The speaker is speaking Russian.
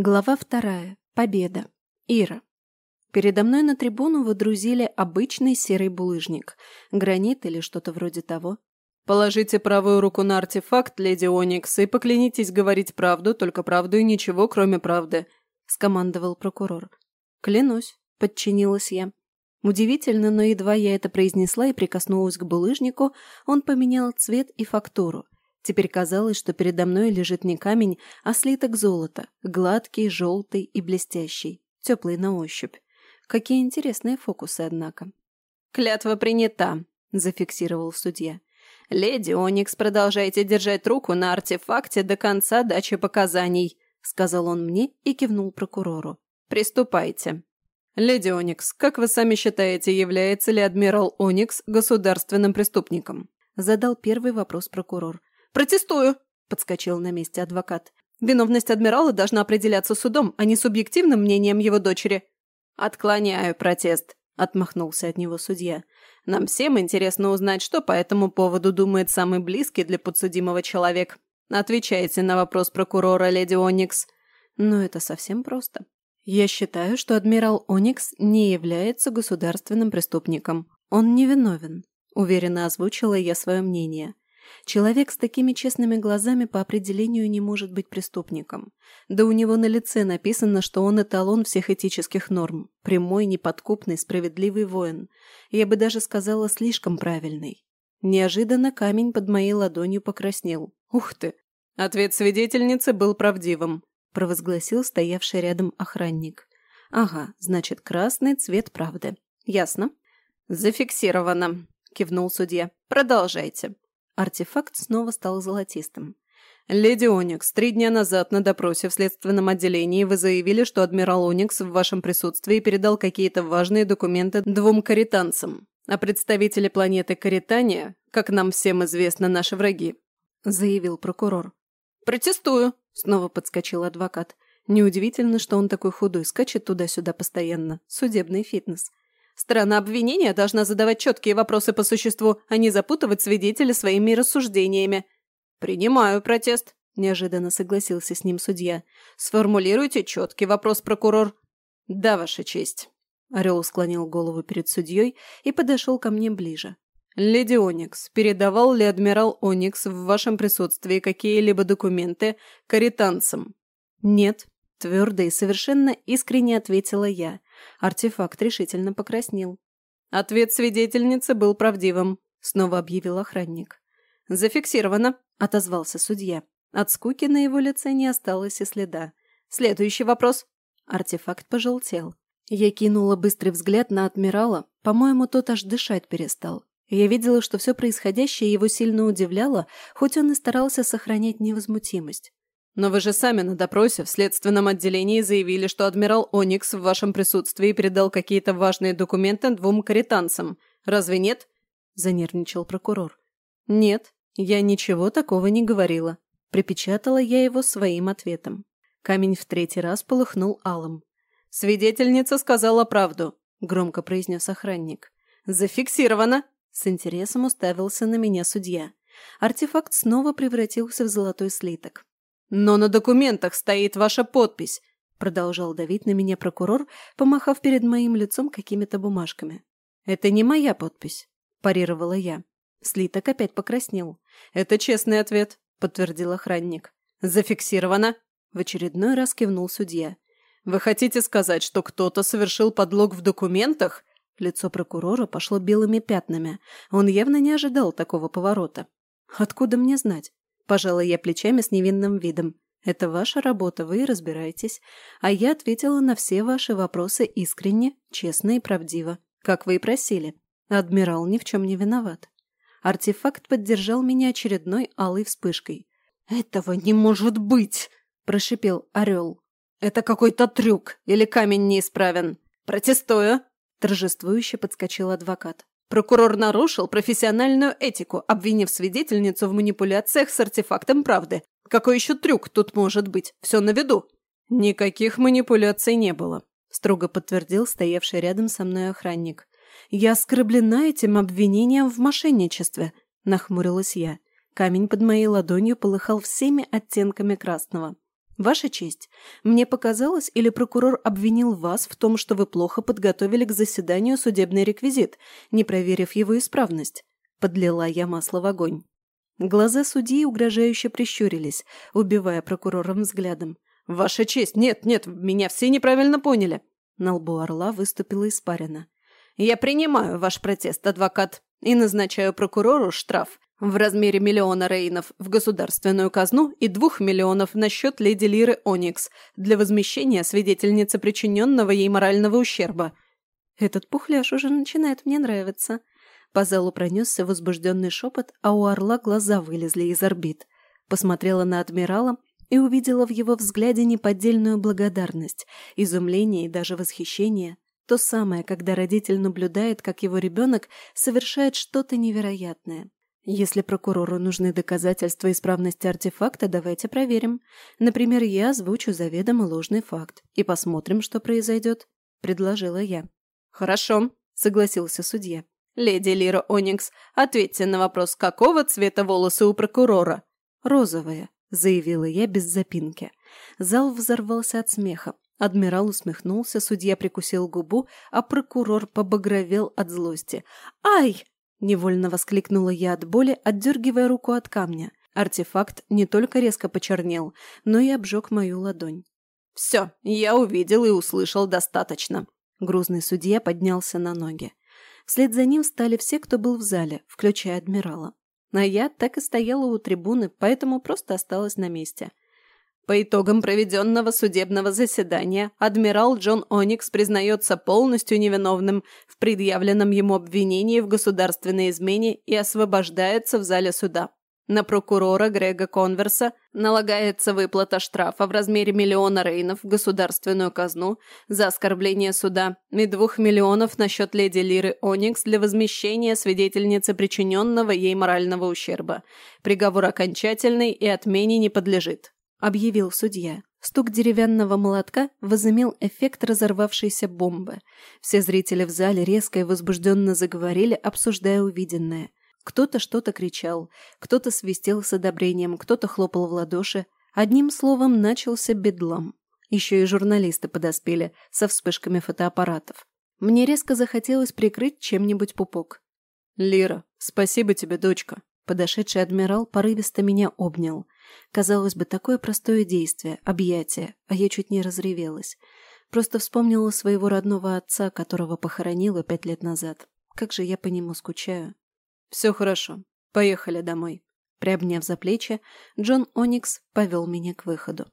Глава вторая. Победа. Ира. Передо мной на трибуну выдрузили обычный серый булыжник. Гранит или что-то вроде того. «Положите правую руку на артефакт, леди Оникс, и поклянитесь говорить правду, только правду и ничего, кроме правды», — скомандовал прокурор. «Клянусь», — подчинилась я. Удивительно, но едва я это произнесла и прикоснулась к булыжнику, он поменял цвет и фактуру — Теперь казалось, что передо мной лежит не камень, а слиток золота, гладкий, желтый и блестящий, теплый на ощупь. Какие интересные фокусы, однако. «Клятва принята», — зафиксировал судья. «Леди Оникс, продолжайте держать руку на артефакте до конца дачи показаний», — сказал он мне и кивнул прокурору. «Приступайте». «Леди Оникс, как вы сами считаете, является ли адмирал Оникс государственным преступником?» Задал первый вопрос прокурор. «Протестую!» – подскочил на месте адвокат. «Виновность адмирала должна определяться судом, а не субъективным мнением его дочери». «Отклоняю протест», – отмахнулся от него судья. «Нам всем интересно узнать, что по этому поводу думает самый близкий для подсудимого человек. Отвечайте на вопрос прокурора, леди Оникс». «Но это совсем просто. Я считаю, что адмирал Оникс не является государственным преступником. Он невиновен», – уверенно озвучила я свое мнение. Человек с такими честными глазами по определению не может быть преступником. Да у него на лице написано, что он эталон всех этических норм. Прямой, неподкупный, справедливый воин. Я бы даже сказала, слишком правильный. Неожиданно камень под моей ладонью покраснел. «Ух ты!» «Ответ свидетельницы был правдивым», – провозгласил стоявший рядом охранник. «Ага, значит, красный цвет правды. Ясно?» «Зафиксировано», – кивнул судья. «Продолжайте». Артефакт снова стал золотистым. «Леди Оникс, три дня назад на допросе в следственном отделении вы заявили, что адмирал Оникс в вашем присутствии передал какие-то важные документы двум каританцам, а представители планеты Каритания, как нам всем известно, наши враги», – заявил прокурор. «Протестую», – снова подскочил адвокат. Неудивительно, что он такой худой, скачет туда-сюда постоянно. Судебный фитнес. Сторона обвинения должна задавать четкие вопросы по существу, а не запутывать свидетеля своими рассуждениями. «Принимаю протест», – неожиданно согласился с ним судья. «Сформулируйте четкий вопрос, прокурор». «Да, Ваша честь». Орел склонил голову перед судьей и подошел ко мне ближе. «Леди Оникс, передавал ли адмирал Оникс в вашем присутствии какие-либо документы каританцам?» «Нет», – твердо и совершенно искренне ответила я, Артефакт решительно покраснел. «Ответ свидетельницы был правдивым», — снова объявил охранник. «Зафиксировано», — отозвался судья. От скуки на его лице не осталось и следа. «Следующий вопрос». Артефакт пожелтел. Я кинула быстрый взгляд на адмирала. По-моему, тот аж дышать перестал. Я видела, что все происходящее его сильно удивляло, хоть он и старался сохранять невозмутимость. Но вы же сами на допросе в следственном отделении заявили, что адмирал Оникс в вашем присутствии передал какие-то важные документы двум каританцам. Разве нет?» – занервничал прокурор. «Нет, я ничего такого не говорила». Припечатала я его своим ответом. Камень в третий раз полыхнул алым. «Свидетельница сказала правду», – громко произнес охранник. «Зафиксировано!» – с интересом уставился на меня судья. Артефакт снова превратился в золотой слиток. «Но на документах стоит ваша подпись», – продолжал давить на меня прокурор, помахав перед моим лицом какими-то бумажками. «Это не моя подпись», – парировала я. Слиток опять покраснел. «Это честный ответ», – подтвердил охранник. «Зафиксировано», – в очередной раз кивнул судья. «Вы хотите сказать, что кто-то совершил подлог в документах?» Лицо прокурора пошло белыми пятнами. Он явно не ожидал такого поворота. «Откуда мне знать?» Пожала я плечами с невинным видом. Это ваша работа, вы и разбирайтесь. А я ответила на все ваши вопросы искренне, честно и правдиво, как вы и просили. Адмирал ни в чем не виноват. Артефакт поддержал меня очередной алой вспышкой. «Этого не может быть!» – прошипел Орел. «Это какой-то трюк, или камень неисправен. Протестую!» – торжествующе подскочил адвокат. Прокурор нарушил профессиональную этику, обвинив свидетельницу в манипуляциях с артефактом правды. Какой еще трюк тут может быть? Все на виду. Никаких манипуляций не было, строго подтвердил стоявший рядом со мной охранник. Я оскорблена этим обвинением в мошенничестве, нахмурилась я. Камень под моей ладонью полыхал всеми оттенками красного. «Ваша честь, мне показалось, или прокурор обвинил вас в том, что вы плохо подготовили к заседанию судебный реквизит, не проверив его исправность?» Подлила я масло в огонь. Глаза судьи угрожающе прищурились, убивая прокурором взглядом. «Ваша честь! Нет, нет, меня все неправильно поняли!» На лбу орла выступила испарина. «Я принимаю ваш протест, адвокат, и назначаю прокурору штраф в размере миллиона рейнов в государственную казну и двух миллионов на счет леди Лиры Оникс для возмещения свидетельницы причиненного ей морального ущерба. Этот пухляш уже начинает мне нравиться. По залу пронесся возбужденный шепот, а у орла глаза вылезли из орбит. Посмотрела на адмирала и увидела в его взгляде неподдельную благодарность, изумление и даже восхищение. То самое, когда родитель наблюдает, как его ребенок совершает что-то невероятное. Если прокурору нужны доказательства исправности артефакта, давайте проверим. Например, я озвучу заведомо ложный факт и посмотрим, что произойдет», — предложила я. «Хорошо», — согласился судья. «Леди Лира Оникс, ответьте на вопрос, какого цвета волосы у прокурора?» «Розовые», — заявила я без запинки. Зал взорвался от смеха. Адмирал усмехнулся, судья прикусил губу, а прокурор побагровел от злости. «Ай!» Невольно воскликнула я от боли, отдергивая руку от камня. Артефакт не только резко почернел, но и обжег мою ладонь. «Все, я увидел и услышал достаточно». Грузный судья поднялся на ноги. Вслед за ним встали все, кто был в зале, включая адмирала. А я так и стояла у трибуны, поэтому просто осталась на месте – по итогам проведенного судебного заседания адмирал Джон Оникс признается полностью невиновным в предъявленном ему обвинении в государственной измене и освобождается в зале суда. На прокурора Грега Конверса налагается выплата штрафа в размере миллиона рейнов в государственную казну за оскорбление суда и двух миллионов на счет леди Лиры Оникс для возмещения свидетельницы причиненного ей морального ущерба. Приговор окончательный и отмене не подлежит. — объявил судья. Стук деревянного молотка возымел эффект разорвавшейся бомбы. Все зрители в зале резко и возбужденно заговорили, обсуждая увиденное. Кто-то что-то кричал, кто-то свистел с одобрением, кто-то хлопал в ладоши. Одним словом, начался бедлам. Еще и журналисты подоспели со вспышками фотоаппаратов. Мне резко захотелось прикрыть чем-нибудь пупок. «Лира, спасибо тебе, дочка!» Подошедший адмирал порывисто меня обнял – Казалось бы, такое простое действие, объятие, а я чуть не разревелась. Просто вспомнила своего родного отца, которого похоронила пять лет назад. Как же я по нему скучаю. Все хорошо. Поехали домой. Приобняв за плечи, Джон Оникс повел меня к выходу.